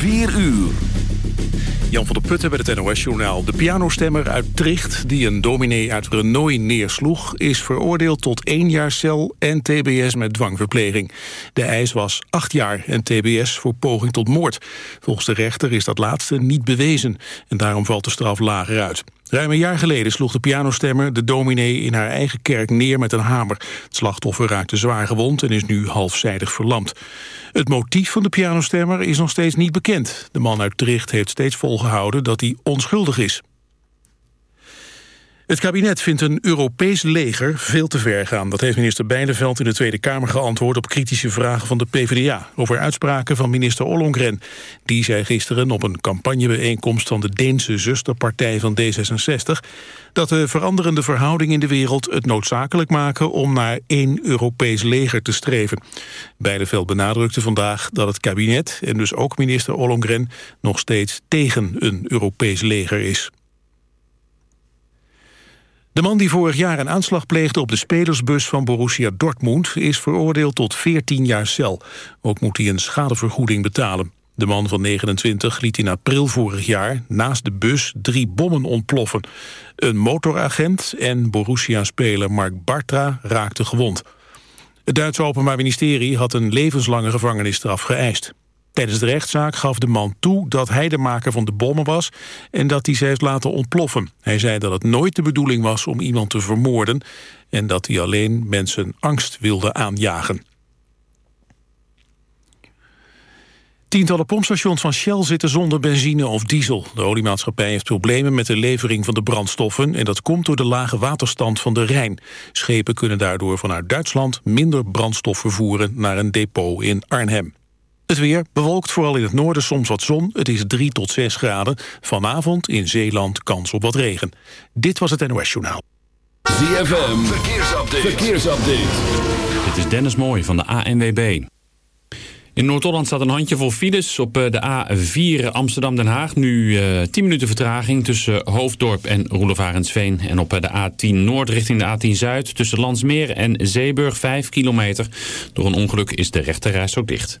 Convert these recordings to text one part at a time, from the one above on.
4 uur. Jan van der Putten bij het NOS-journaal. De pianostemmer uit Tricht, die een dominee uit Renoy neersloeg... is veroordeeld tot één jaar cel en tbs met dwangverpleging. De eis was acht jaar en tbs voor poging tot moord. Volgens de rechter is dat laatste niet bewezen... en daarom valt de straf lager uit. Ruim een jaar geleden sloeg de pianostemmer de dominee in haar eigen kerk neer met een hamer. Het slachtoffer raakte zwaar gewond en is nu halfzijdig verlamd. Het motief van de pianostemmer is nog steeds niet bekend. De man uit Tricht heeft steeds volgehouden dat hij onschuldig is. Het kabinet vindt een Europees leger veel te ver gaan. Dat heeft minister Bijleveld in de Tweede Kamer geantwoord... op kritische vragen van de PvdA over uitspraken van minister Ollongren. Die zei gisteren op een campagnebijeenkomst... van de Deense zusterpartij van D66... dat de veranderende verhoudingen in de wereld het noodzakelijk maken... om naar één Europees leger te streven. Bijleveld benadrukte vandaag dat het kabinet... en dus ook minister Ollongren nog steeds tegen een Europees leger is. De man die vorig jaar een aanslag pleegde op de spelersbus van Borussia Dortmund... is veroordeeld tot 14 jaar cel. Ook moet hij een schadevergoeding betalen. De man van 29 liet in april vorig jaar naast de bus drie bommen ontploffen. Een motoragent en Borussia-speler Mark Bartra raakten gewond. Het Duitse Openbaar Ministerie had een levenslange gevangenisstraf geëist. Tijdens de rechtszaak gaf de man toe dat hij de maker van de bommen was... en dat hij ze heeft laten ontploffen. Hij zei dat het nooit de bedoeling was om iemand te vermoorden... en dat hij alleen mensen angst wilde aanjagen. Tientallen pompstations van Shell zitten zonder benzine of diesel. De oliemaatschappij heeft problemen met de levering van de brandstoffen... en dat komt door de lage waterstand van de Rijn. Schepen kunnen daardoor vanuit Duitsland minder brandstof vervoeren... naar een depot in Arnhem. Het weer bewolkt vooral in het noorden soms wat zon. Het is 3 tot 6 graden. Vanavond in Zeeland kans op wat regen. Dit was het NOS Journaal. ZFM, verkeersupdate. verkeersupdate. Dit is Dennis Mooij van de ANWB. In Noord-Holland staat een handjevol files op eh, de A4 Amsterdam-Den Haag. Nu uh, eh, 10 minuten vertraging tussen Hoofddorp en Roelofarensveen. En op eh, de A10 Noord richting de A10 Zuid tussen Landsmeer en Zeeburg 5 kilometer. Door een ongeluk is de rechterreis ook dicht.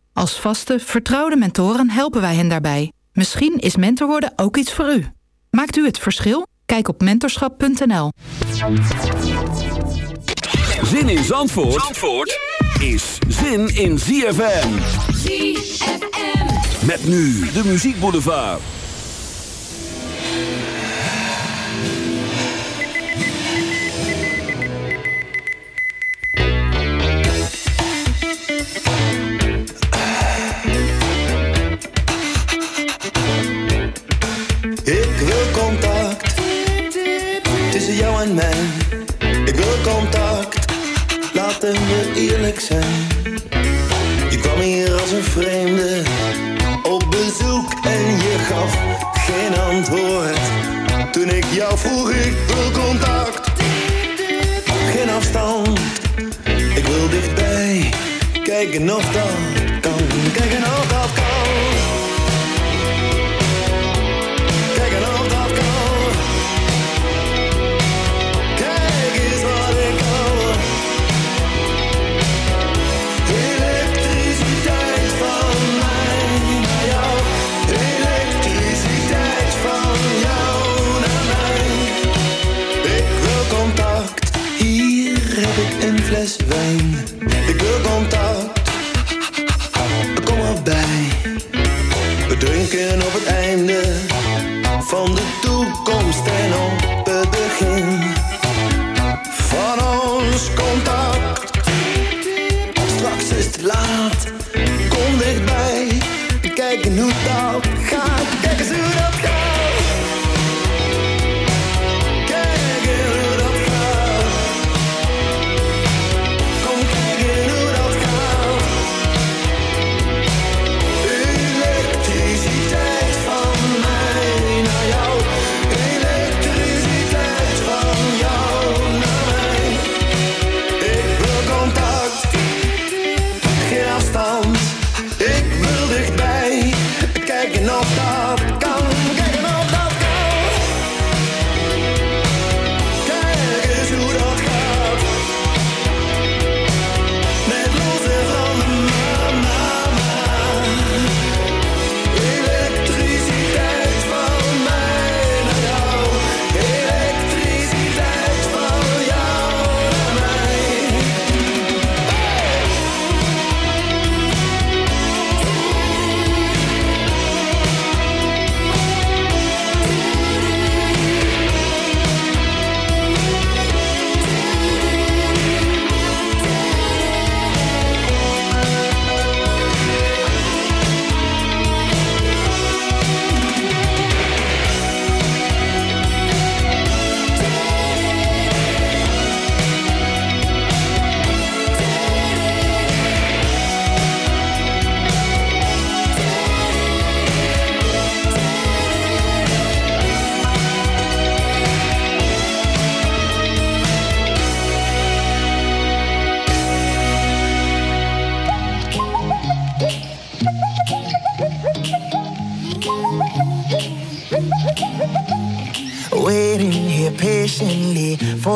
Als vaste, vertrouwde mentoren helpen wij hen daarbij. Misschien is mentor worden ook iets voor u. Maakt u het verschil? Kijk op mentorschap.nl. Zin in Zandvoort, Zandvoort is zin in ZFM. ZFM. Met nu de muziekboulevard. Ik tussen jou en mij. Ik wil contact, laten we eerlijk zijn. Je kwam hier als een vreemde op bezoek en je gaf geen antwoord. Toen ik jou vroeg, ik wil contact, geen afstand. Ik wil dichtbij, kijken nog dat kan, kijken of dat kan. fles wijn. De girl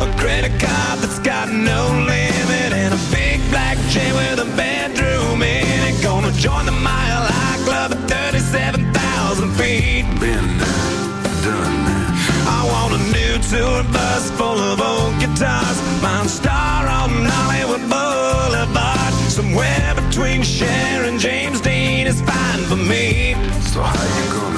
A credit card that's got no limit And a big black chain with a bedroom in it. Gonna join the Mile High Club at 37,000 feet. Been done that I want a new tour bus full of old guitars. My star on Hollywood Boulevard. Somewhere between Cher and James Dean is fine for me. So how you gonna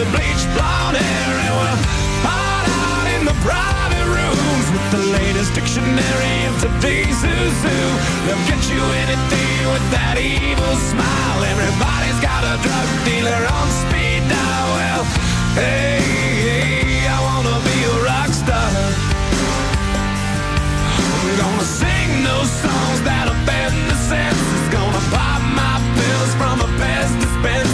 a bleached blonde hair and we'll hide out in the private rooms with the latest dictionary of today's who. They'll get you anything with that evil smile. Everybody's got a drug dealer on speed dial. Well, hey, hey, I wanna be a rock star. I'm gonna sing those songs that offend the senses.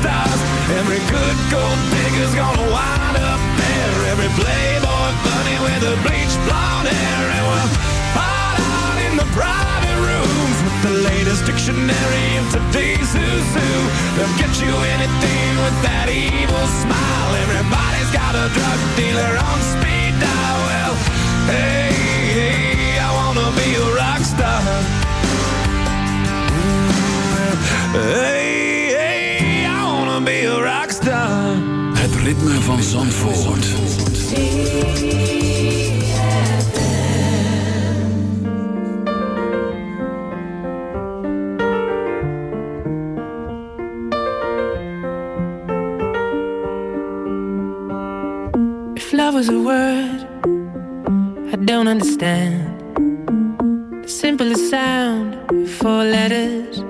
stars. Every good gold digger's gonna wind up there. Every playboy bunny with a bleached blonde hair and we'll hide out in the private rooms with the latest dictionary of today's who's who. They'll get you anything with that evil smile. Everybody's got a drug dealer on speed dial. Well, hey, hey, I wanna be a rock star. Hey, Be a rock star. Het ritme van Zandvoort. If love was a word I don't understand, the simplest sound, four letters.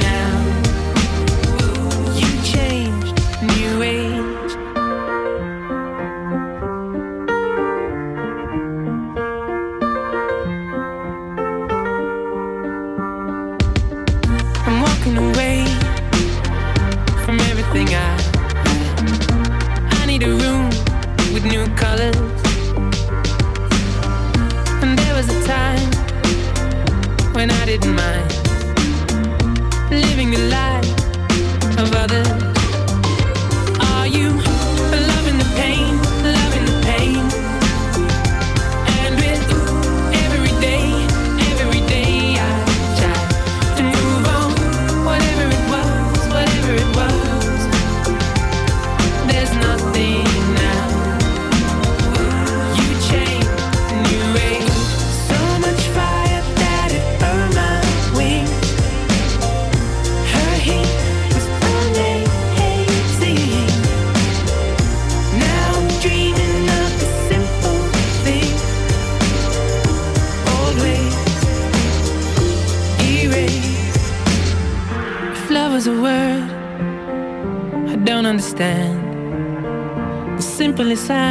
les ha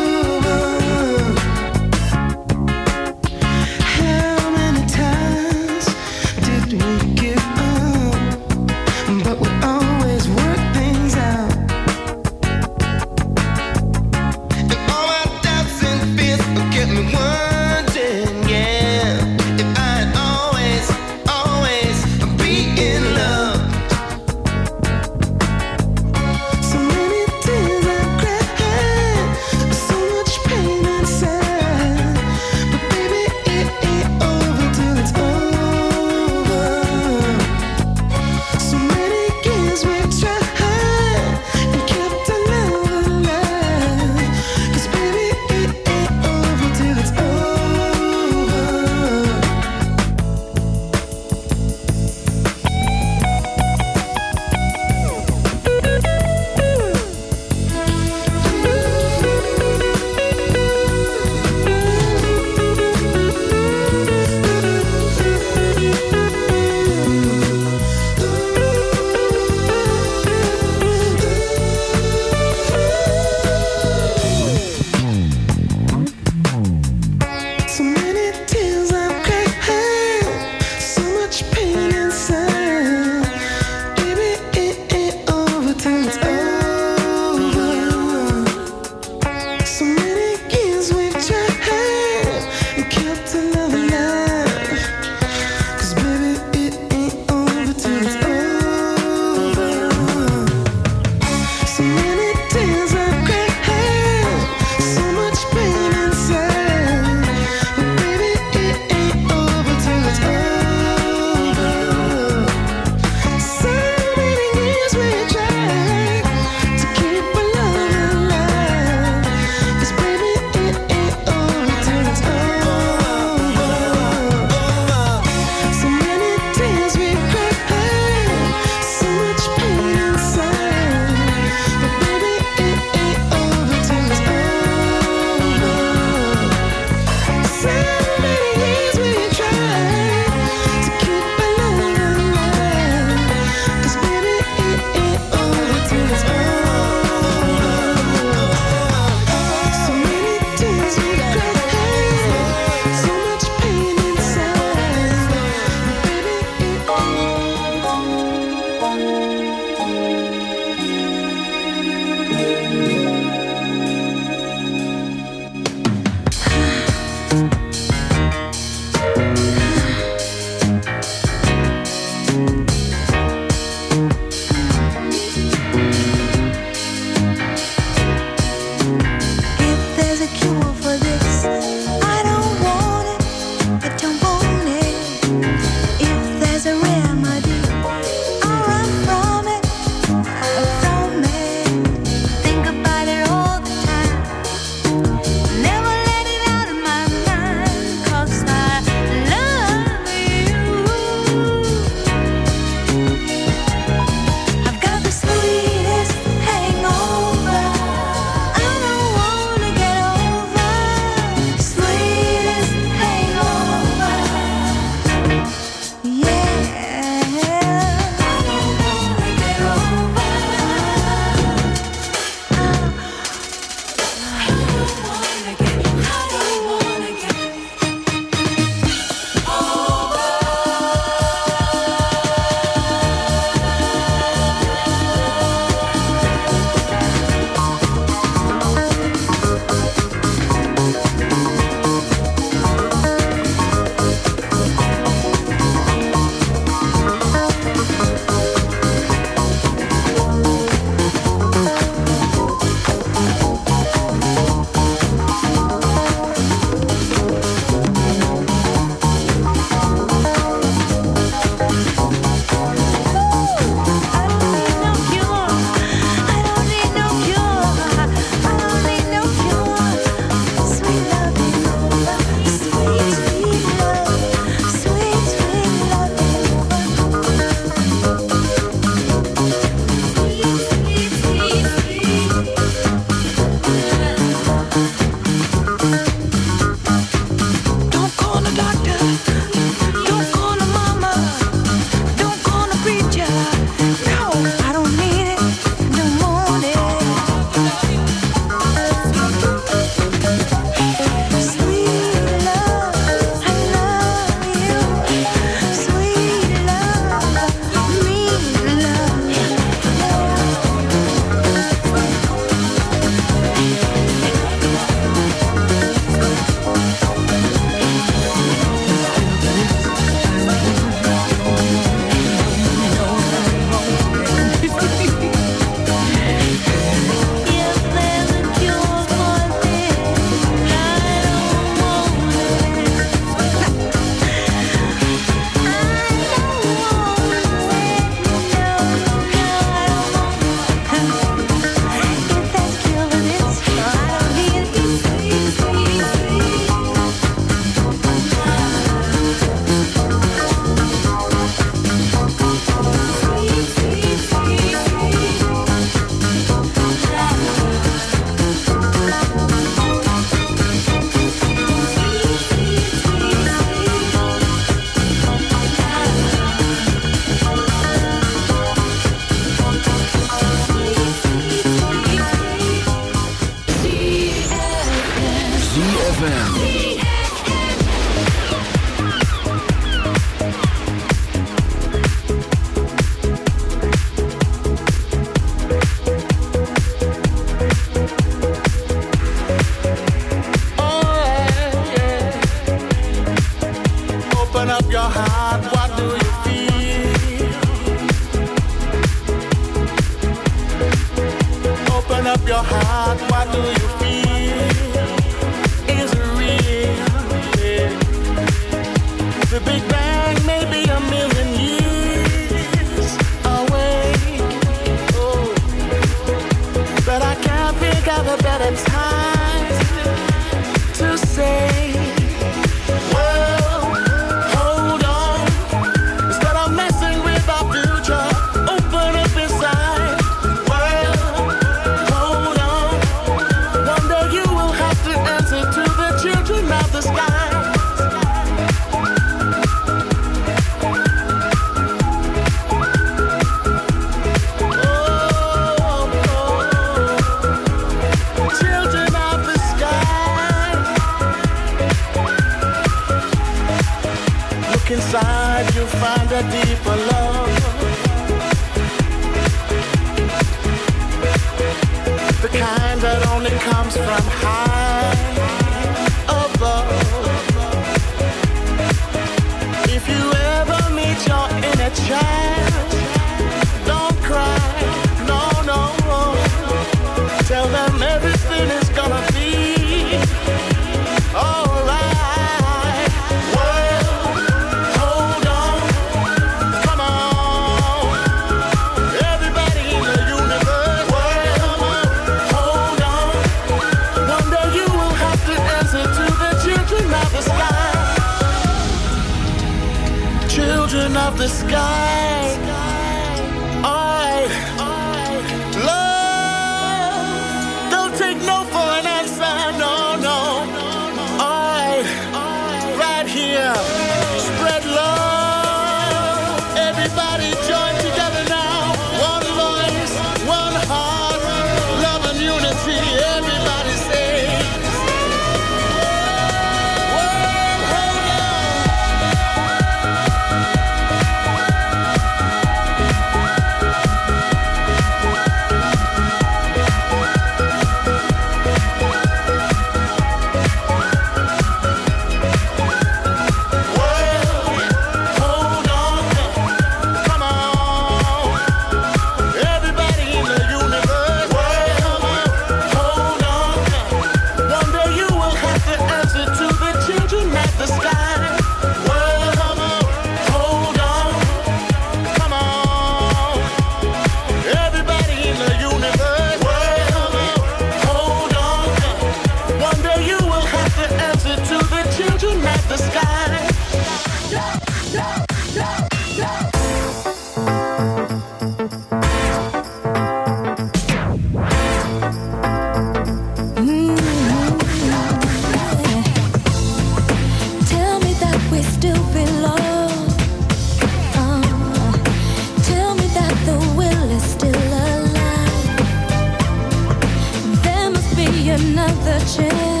another chance